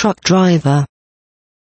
truck driver.